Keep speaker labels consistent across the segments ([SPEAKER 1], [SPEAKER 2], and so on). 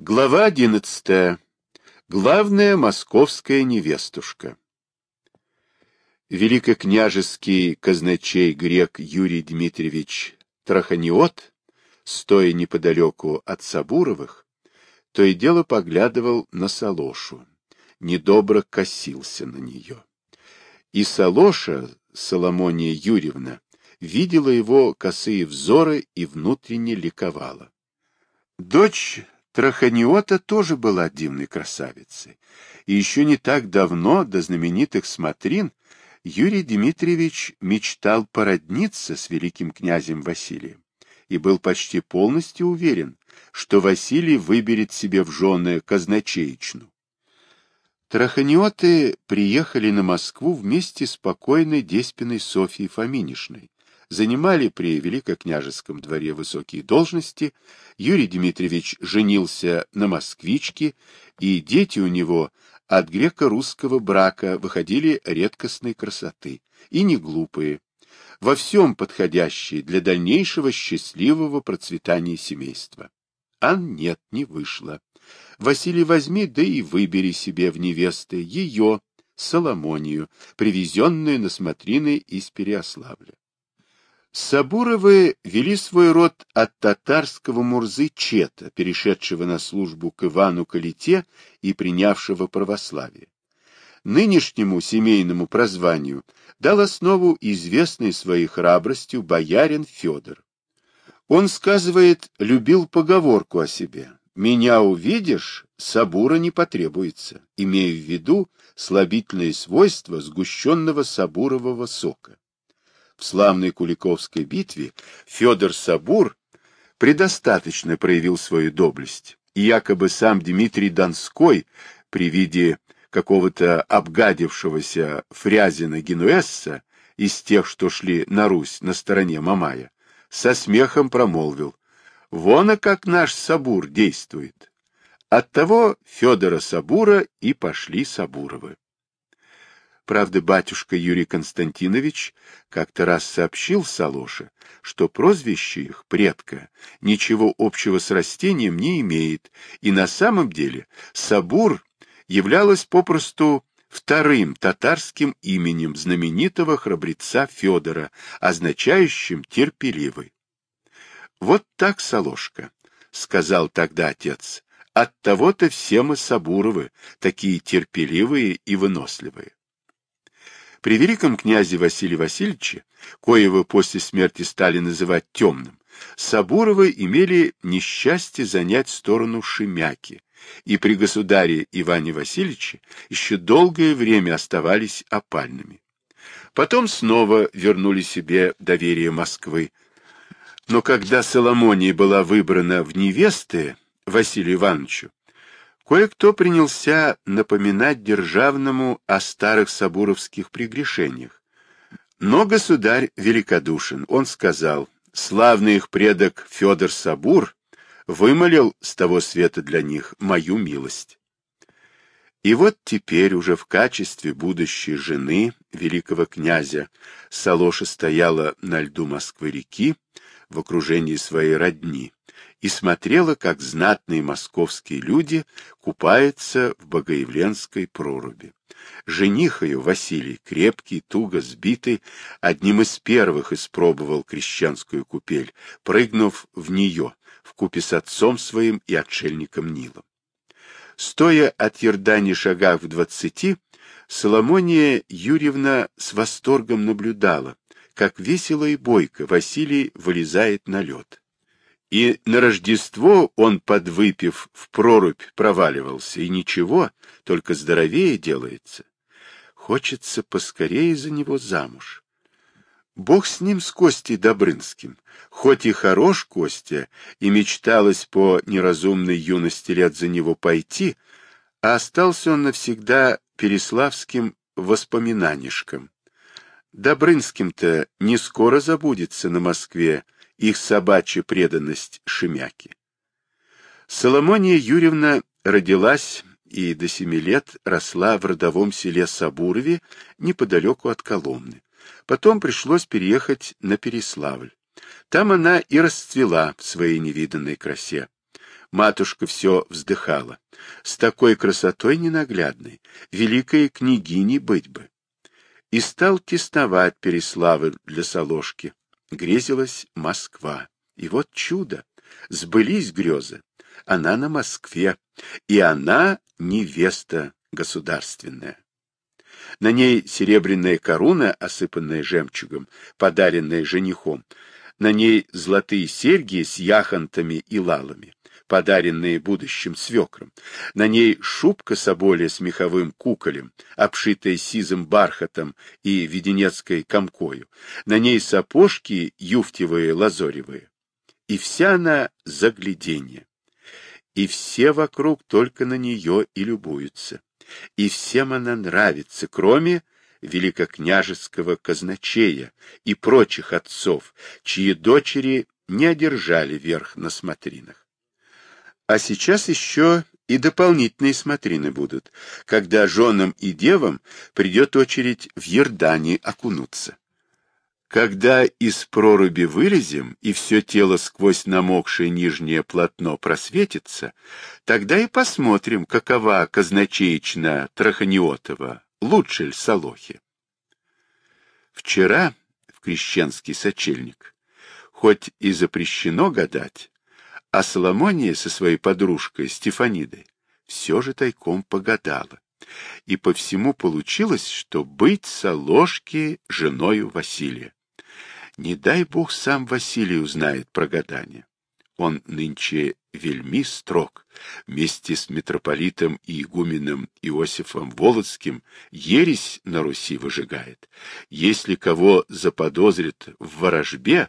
[SPEAKER 1] Глава одиннадцатая. Главная московская невестушка. Великокняжеский казначей грек Юрий Дмитриевич Траханиот, стоя неподалеку от Сабуровых, то и дело поглядывал на Салошу, недобро косился на нее. И Салоша, Соломония Юрьевна, видела его косые взоры и внутренне ликовала. Дочь Траханиота тоже была дивной красавицей, и еще не так давно, до знаменитых смотрин, Юрий Дмитриевич мечтал породниться с великим князем Василием и был почти полностью уверен, что Василий выберет себе в жены казначеечну. Траханиоты приехали на Москву вместе с покойной Деспиной Софьей Фоминишной, занимали при Великокняжеском дворе высокие должности, Юрий Дмитриевич женился на москвичке, и дети у него от греко-русского брака выходили редкостной красоты и не глупые, во всем подходящие для дальнейшего счастливого процветания семейства. А нет, не вышло. Василий, возьми, да и выбери себе в невесты ее, Соломонию, привезенную на смотрины из Переославля. Сабуровы вели свой род от татарского Мурзы Чета, перешедшего на службу к Ивану Калите и принявшего православие. Нынешнему семейному прозванию дал основу известный своей храбростью боярин Федор. Он, сказывает, любил поговорку о себе «Меня увидишь, сабура не потребуется», имея в виду слабительные свойства сгущенного сабурового сока в славной Куликовской битве Федор Сабур предостаточно проявил свою доблесть, и якобы сам Дмитрий Донской при виде какого-то обгадившегося Фрязина Генуэсса из тех, что шли на Русь на стороне Мамая, со смехом промолвил, «Вон, а как наш Сабур действует!» Оттого Федора Сабура и пошли Сабуровы. Правда, батюшка Юрий Константинович как-то раз сообщил Салоше, что прозвище их, предка, ничего общего с растением не имеет, и на самом деле Сабур являлась попросту вторым татарским именем знаменитого храбреца Федора, означающим «терпеливый». «Вот так, Салошка», — сказал тогда отец, — «от того-то все мы Сабуровы, такие терпеливые и выносливые». При великом князе Василии Васильевиче, коего после смерти стали называть темным, Сабуровы имели несчастье занять сторону Шемяки, и при государе Иване Васильевиче еще долгое время оставались опальными. Потом снова вернули себе доверие Москвы. Но когда Соломония была выбрана в невесты Василию Ивановичу, Кое-кто принялся напоминать державному о старых сабуровских прегрешениях. Но государь великодушен, он сказал, славный их предок Федор Сабур вымолил с того света для них мою милость. И вот теперь уже в качестве будущей жены великого князя Салоша стояла на льду Москвы-реки в окружении своей родни и смотрела, как знатные московские люди купаются в Богоявленской проруби. Жених ее, Василий, крепкий, туго сбитый, одним из первых испробовал крещенскую купель, прыгнув в нее, в купе с отцом своим и отшельником Нилом. Стоя от Ердани шагах в двадцати, Соломония Юрьевна с восторгом наблюдала, как весело и бойко Василий вылезает на лед. И на Рождество он, подвыпив, в прорубь проваливался, и ничего, только здоровее делается. Хочется поскорее за него замуж. Бог с ним, с Костей Добрынским. Хоть и хорош Костя, и мечталось по неразумной юности лет за него пойти, а остался он навсегда переславским воспоминанишком. Добрынским-то не скоро забудется на Москве, их собачья преданность Шемяки. Соломония Юрьевна родилась и до семи лет росла в родовом селе Сабурове неподалеку от Коломны. Потом пришлось переехать на Переславль. Там она и расцвела в своей невиданной красе. Матушка все вздыхала. С такой красотой ненаглядной, великой княгиней быть бы. И стал тесновать Переславы для Соложки. Грезилась Москва. И вот чудо! Сбылись грезы. Она на Москве, и она невеста государственная. На ней серебряная корона, осыпанная жемчугом, подаренная женихом. На ней золотые серьги с яхонтами и лалами, подаренные будущим свекром. На ней шубка соболя с меховым куколем, обшитая сизым бархатом и веденецкой комкою. На ней сапожки юфтевые лазоревые. И вся она загляденье. И все вокруг только на нее и любуются и всем она нравится, кроме великокняжеского казначея и прочих отцов, чьи дочери не одержали верх на смотринах. А сейчас еще и дополнительные смотрины будут, когда женам и девам придет очередь в Ердане окунуться. Когда из проруби вылезем, и все тело сквозь намокшее нижнее полотно просветится, тогда и посмотрим, какова казначеечна Траханиотова, лучше ли Солохи. Вчера в крещенский сочельник, хоть и запрещено гадать, а Соломония со своей подружкой Стефанидой все же тайком погадала. И по всему получилось, что быть Соложки женою Василия. Не дай бог сам Василий узнает про гадание. Он нынче вельми строг. Вместе с митрополитом и игуменом Иосифом Володским ересь на Руси выжигает. Если кого заподозрит в ворожбе,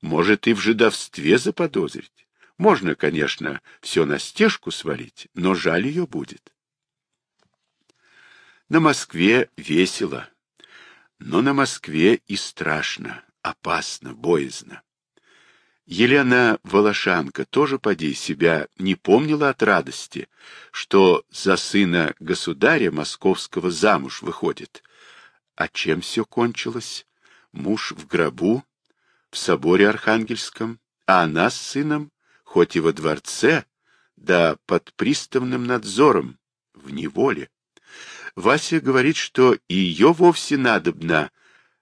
[SPEAKER 1] может и в жидовстве заподозрить. Можно, конечно, все на стежку свалить, но жаль ее будет. На Москве весело, но на Москве и страшно опасно, боязно. Елена Волошанка тоже, поди, себя не помнила от радости, что за сына государя московского замуж выходит. А чем все кончилось? Муж в гробу, в соборе Архангельском, а она с сыном, хоть и во дворце, да под приставным надзором, в неволе. Вася говорит, что ее вовсе надобно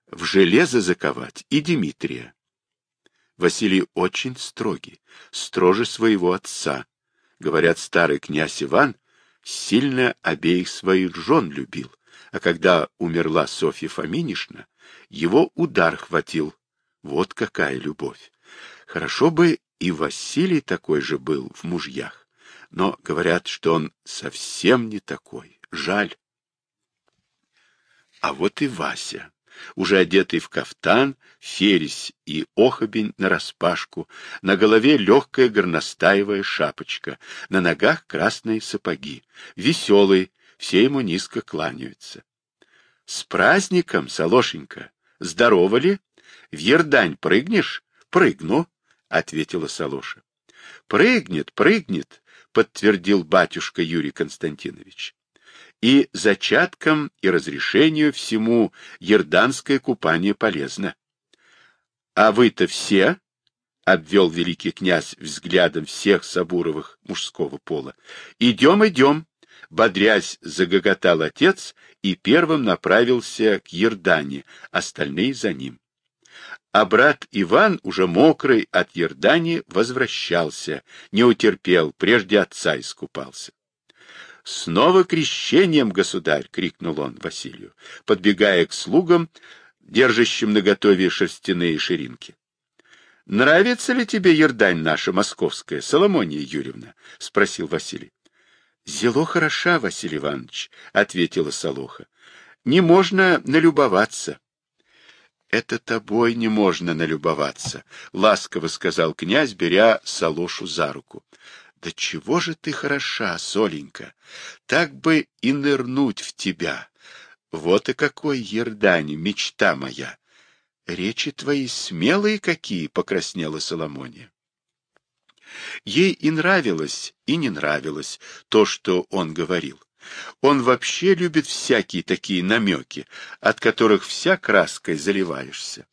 [SPEAKER 1] в железо заковать и Дмитрия. Василий очень строгий, строже своего отца. Говорят, старый князь Иван сильно обеих своих жен любил, а когда умерла Софья Фоминишна, его удар хватил. Вот какая любовь! Хорошо бы и Василий такой же был в мужьях, но говорят, что он совсем не такой. Жаль. А вот и Вася уже одетый в кафтан, фересь и охобень нараспашку, на голове легкая горностаевая шапочка, на ногах красные сапоги, веселый, все ему низко кланяются. — С праздником, Солошенька! Здорово ли? В Ердань прыгнешь? — Прыгну, — ответила Солоша. — Прыгнет, прыгнет, — подтвердил батюшка Юрий Константинович и зачаткам и разрешению всему ерданское купание полезно. — А вы-то все? — обвел великий князь взглядом всех Сабуровых мужского пола. — Идем, идем! — бодрясь загоготал отец и первым направился к Ердане, остальные за ним. А брат Иван, уже мокрый от Ердани, возвращался, не утерпел, прежде отца искупался. «Снова крещением, государь!» — крикнул он Василию, подбегая к слугам, держащим наготове шерстяные ширинки. «Нравится ли тебе ердань наша московская, Соломония Юрьевна?» — спросил Василий. «Зело хороша, Василий Иванович», — ответила Солоха. «Не можно налюбоваться». «Это тобой не можно налюбоваться», — ласково сказал князь, беря Солошу за руку. Да чего же ты хороша, Соленька! Так бы и нырнуть в тебя. Вот и какой ердань, мечта моя! Речи твои смелые какие, — покраснела Соломония. Ей и нравилось, и не нравилось то, что он говорил. Он вообще любит всякие такие намеки, от которых вся краской заливаешься.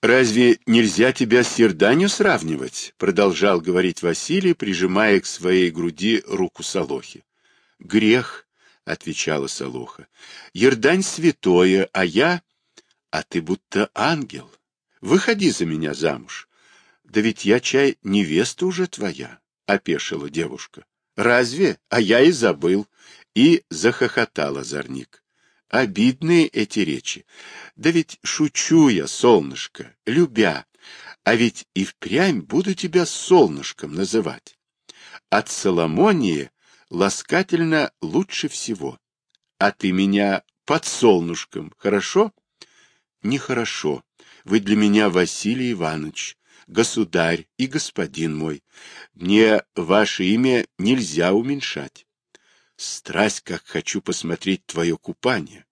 [SPEAKER 1] «Разве нельзя тебя с Ерданью сравнивать?» — продолжал говорить Василий, прижимая к своей груди руку Солохи. «Грех», — отвечала Солоха. «Ердань святое, а я...» «А ты будто ангел. Выходи за меня замуж». «Да ведь я, чай, невеста уже твоя», — опешила девушка. «Разве? А я и забыл». И захохотал озорник. Обидные эти речи. Да ведь шучу я, солнышко, любя. А ведь и впрямь буду тебя солнышком называть. От Соломонии ласкательно лучше всего. А ты меня под солнышком, хорошо? Нехорошо. Вы для меня Василий Иванович, государь и господин мой. Мне ваше имя нельзя уменьшать. Страсть, как хочу посмотреть твое купание.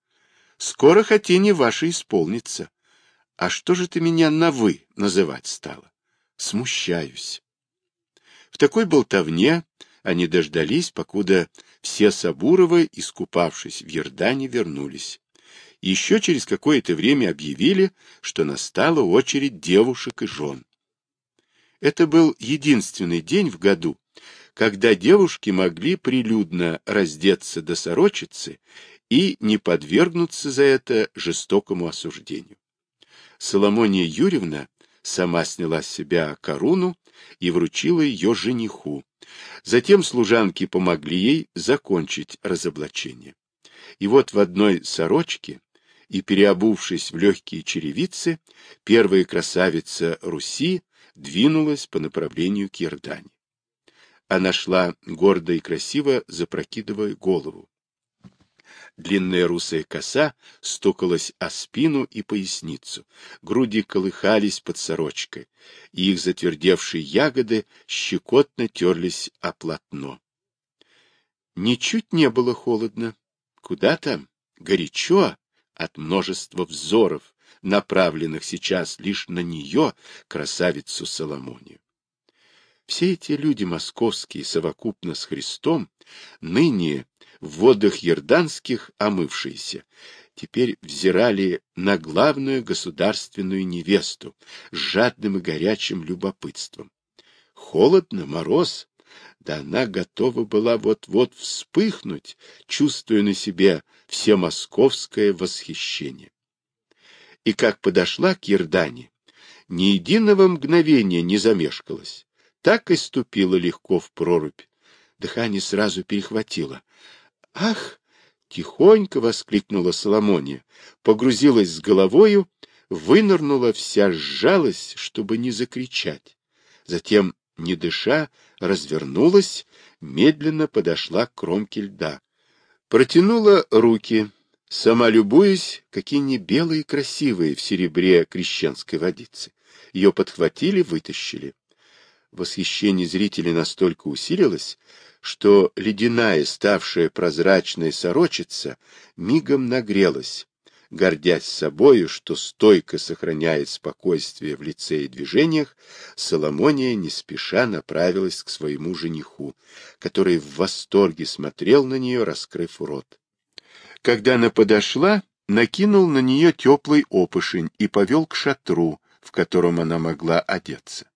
[SPEAKER 1] Скоро хотение ваше исполнится. А что же ты меня на «вы» называть стала? Смущаюсь. В такой болтовне они дождались, покуда все Сабуровы, искупавшись в Ердане, вернулись. Еще через какое-то время объявили, что настала очередь девушек и жен. Это был единственный день в году, когда девушки могли прилюдно раздеться до сорочицы и не подвергнуться за это жестокому осуждению. Соломония Юрьевна сама сняла с себя корону и вручила ее жениху. Затем служанки помогли ей закончить разоблачение. И вот в одной сорочке и переобувшись в легкие черевицы, первая красавица Руси двинулась по направлению к Иордане. Она шла гордо и красиво, запрокидывая голову. Длинная русая коса стукалась о спину и поясницу, груди колыхались под сорочкой, и их затвердевшие ягоды щекотно терлись о полотно. Ничуть не было холодно. Куда там? Горячо от множества взоров, направленных сейчас лишь на нее, красавицу Соломонию. Все эти люди московские, совокупно с Христом, ныне в водах ерданских омывшиеся, теперь взирали на главную государственную невесту с жадным и горячим любопытством. Холодно, мороз, да она готова была вот-вот вспыхнуть, чувствуя на себе все московское восхищение. И как подошла к Ердане, ни единого мгновения не замешкалась так и ступила легко в прорубь. Дыхание сразу перехватило. «Ах!» — тихонько воскликнула Соломония, погрузилась с головою, вынырнула вся сжалась, чтобы не закричать. Затем, не дыша, развернулась, медленно подошла к кромке льда. Протянула руки, сама любуясь, какие не белые красивые в серебре крещенской водицы. Ее подхватили, вытащили восхищение зрителей настолько усилилось, что ледяная, ставшая прозрачной сорочица, мигом нагрелась, гордясь собою, что стойко сохраняет спокойствие в лице и движениях, Соломония не спеша направилась к своему жениху, который в восторге смотрел на нее, раскрыв рот. Когда она подошла, накинул на нее теплый опышень и повел к шатру, в котором она могла одеться.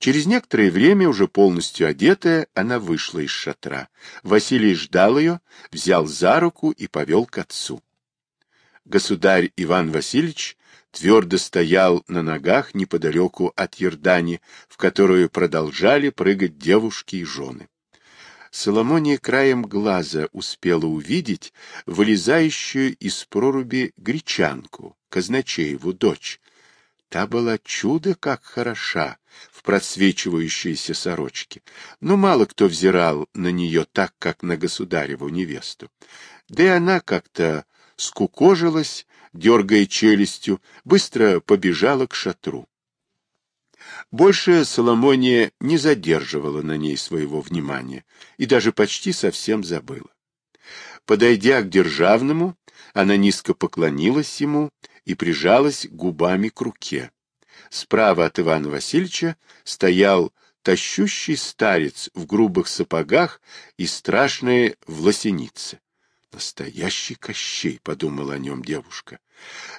[SPEAKER 1] Через некоторое время, уже полностью одетая, она вышла из шатра. Василий ждал ее, взял за руку и повел к отцу. Государь Иван Васильевич твердо стоял на ногах неподалеку от Ердани, в которую продолжали прыгать девушки и жены. Соломония краем глаза успела увидеть вылезающую из проруби гречанку, казначееву дочь, Та была чудо как хороша в просвечивающейся сорочке, но мало кто взирал на нее так, как на государеву невесту. Да и она как-то скукожилась, дергая челюстью, быстро побежала к шатру. Больше Соломония не задерживала на ней своего внимания и даже почти совсем забыла. Подойдя к державному, она низко поклонилась ему и прижалась губами к руке. Справа от Ивана Васильевича стоял тащущий старец в грубых сапогах и страшные власеницы. Настоящий Кощей, — подумала о нем девушка.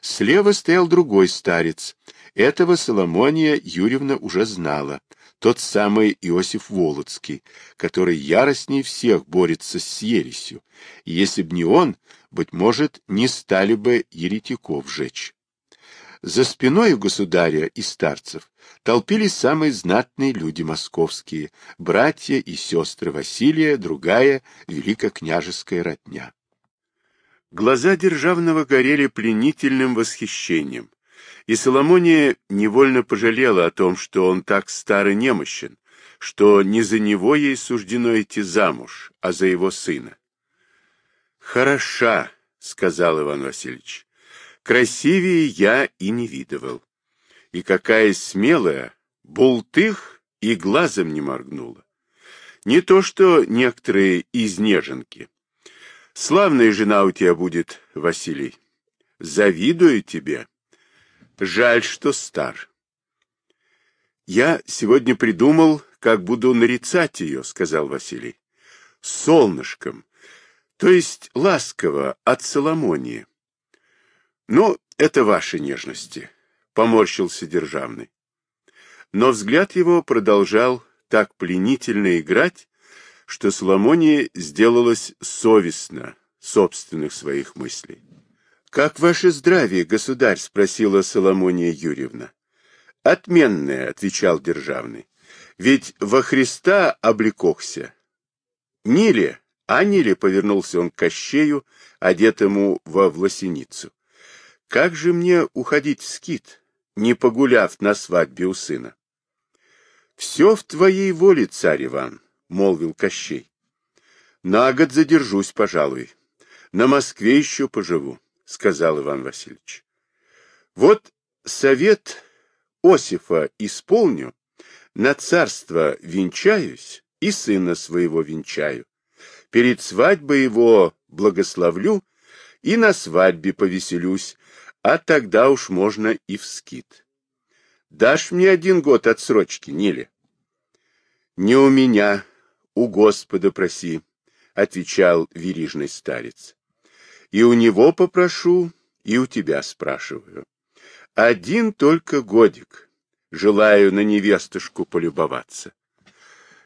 [SPEAKER 1] Слева стоял другой старец. Этого Соломония Юрьевна уже знала. Тот самый Иосиф Волоцкий, который яростней всех борется с ересью. И если б не он, быть может, не стали бы еретиков жечь. За спиной государя и старцев толпились самые знатные люди московские, братья и сестры Василия, другая великокняжеская родня. Глаза Державного горели пленительным восхищением, и Соломония невольно пожалела о том, что он так стар и немощен, что не за него ей суждено идти замуж, а за его сына. «Хороша», — сказал Иван Васильевич, — «красивее я и не видывал. И какая смелая, бултых и глазом не моргнула. Не то что некоторые изнеженки. Славная жена у тебя будет, Василий. Завидую тебе. Жаль, что стар. Я сегодня придумал, как буду нарицать ее, сказал Василий. Солнышком, то есть ласково, от Соломонии. Ну, это ваши нежности, поморщился Державный. Но взгляд его продолжал так пленительно играть, что Соломоне сделалось совестно собственных своих мыслей. «Как ваше здравие, государь?» — спросила Соломония Юрьевна. «Отменное», — отвечал Державный. «Ведь во Христа облекохся». «Ниле, а Ниле», — повернулся он к Кощею, одетому во власеницу. «Как же мне уходить в скит, не погуляв на свадьбе у сына?» «Все в твоей воле, царь Иван», молвил Кощей. На год задержусь, пожалуй. На Москве еще поживу, сказал Иван Васильевич. Вот совет Осифа исполню, на царство венчаюсь и сына своего венчаю. Перед свадьбой его благословлю и на свадьбе повеселюсь, а тогда уж можно и в скит. Дашь мне один год отсрочки, Ниле? Не у меня, у Господа проси, — отвечал верижный старец. И у него попрошу, и у тебя спрашиваю. Один только годик, желаю на невестушку полюбоваться.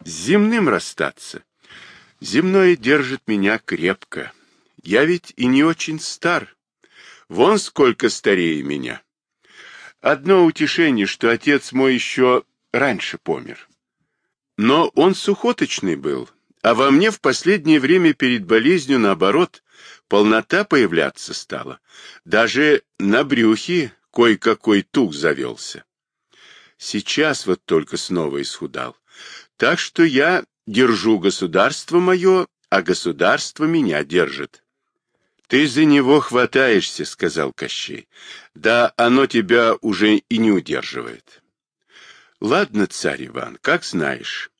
[SPEAKER 1] С земным расстаться. Земное держит меня крепко. Я ведь и не очень стар. Вон сколько старее меня. Одно утешение, что отец мой еще раньше помер. Но он сухоточный был, а во мне в последнее время перед болезнью, наоборот, полнота появляться стала. Даже на брюхе кое-какой тух завелся. Сейчас вот только снова исхудал. Так что я держу государство мое, а государство меня держит. — Ты за него хватаешься, — сказал Кощей. — Да оно тебя уже и не удерживает. Ладно, царь Иван, как знаешь.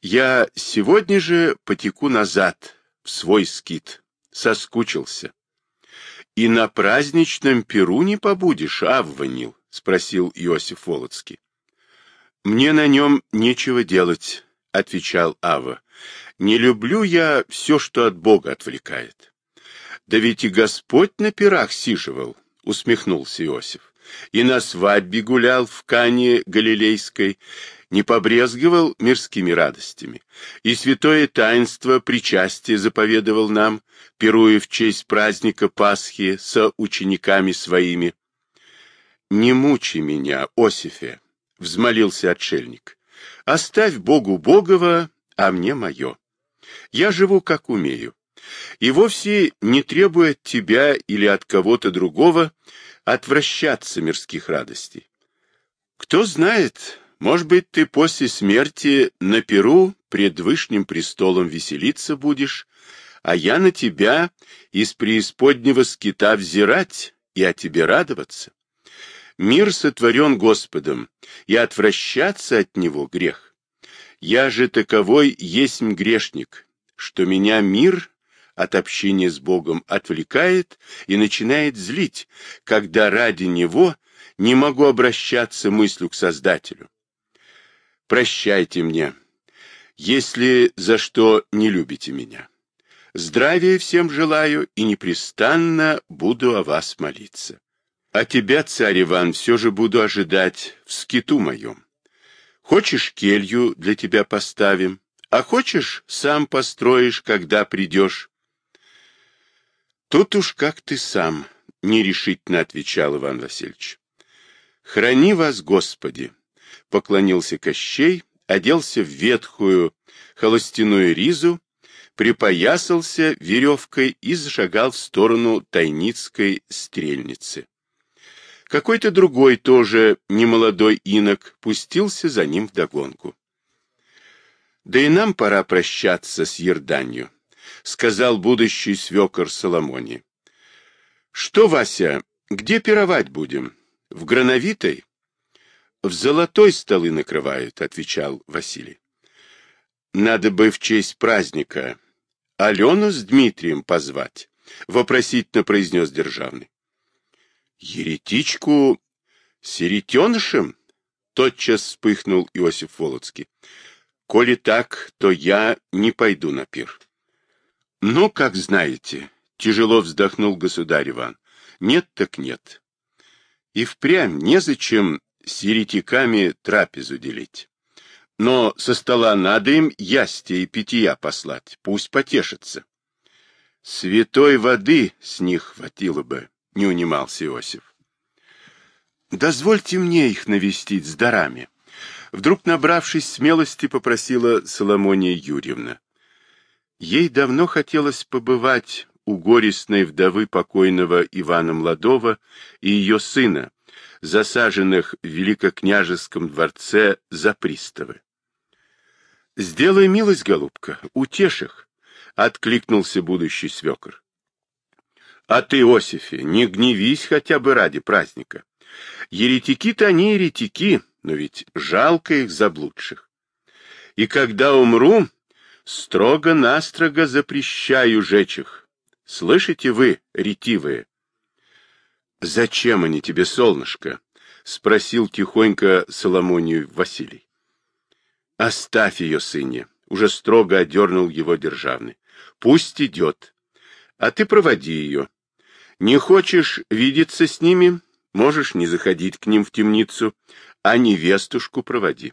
[SPEAKER 1] Я сегодня же потеку назад, в свой скит. Соскучился. И на праздничном перу не побудешь, Авванил? — спросил Иосиф Волоцкий. Мне на нем нечего делать, — отвечал Ава. Не люблю я все, что от Бога отвлекает. Да ведь и Господь на пирах сиживал, — усмехнулся Иосиф и на свадьбе гулял в Кане Галилейской, не побрезговал мирскими радостями, и святое таинство причастия заповедовал нам, пируя в честь праздника Пасхи со учениками своими. «Не мучи меня, Осифе!» — взмолился отшельник. «Оставь Богу Богова, а мне мое. Я живу, как умею, и вовсе не требую от тебя или от кого-то другого отвращаться мирских радостей. Кто знает, может быть, ты после смерти на перу пред вышним престолом веселиться будешь, а я на тебя из преисподнего скита взирать и о тебе радоваться. Мир сотворен Господом, и отвращаться от него грех. Я же таковой есть грешник, что меня мир от общения с Богом отвлекает и начинает злить, когда ради Него не могу обращаться мыслью к Создателю. Прощайте мне, если за что не любите меня. Здравия всем желаю и непрестанно буду о вас молиться. А тебя, царь Иван, все же буду ожидать в скиту моем. Хочешь, келью для тебя поставим, а хочешь, сам построишь, когда придешь. Тут уж как ты сам, — нерешительно отвечал Иван Васильевич. Храни вас, Господи! — поклонился Кощей, оделся в ветхую холостяную ризу припоясался веревкой и зашагал в сторону Тайницкой стрельницы. Какой-то другой, тоже немолодой инок, пустился за ним вдогонку. «Да и нам пора прощаться с Ерданью», — сказал будущий свекор Соломони. «Что, Вася, где пировать будем? В Грановитой?» «В золотой столы накрывают», — отвечал Василий. «Надо бы в честь праздника Алену с Дмитрием позвать? — вопросительно произнес Державный. — Еретичку серетенышем? — тотчас вспыхнул Иосиф Волоцкий. — Коли так, то я не пойду на пир. — Ну, как знаете, — тяжело вздохнул государь Иван. — Нет так нет. И впрямь незачем с еретиками трапезу делить. Но со стола надо им ястия и питья послать, пусть потешатся. Святой воды с них хватило бы, не унимался Иосиф. Дозвольте мне их навестить с дарами. Вдруг, набравшись смелости, попросила Соломония Юрьевна. Ей давно хотелось побывать у горестной вдовы покойного Ивана Младова и ее сына, засаженных в Великокняжеском дворце за приставы. — Сделай милость, голубка, утешь их, — откликнулся будущий свекр. — А ты, Осифе, не гневись хотя бы ради праздника. Еретики-то они еретики, но ведь жалко их заблудших. И когда умру, строго-настрого запрещаю жечь их. Слышите вы, ретивые? — Зачем они тебе, солнышко? — спросил тихонько Соломонию Василий. Оставь ее, сыне, уже строго одернул его державный. Пусть идет. А ты проводи ее. Не хочешь видеться с ними, можешь не заходить к ним в темницу, а невестушку проводи.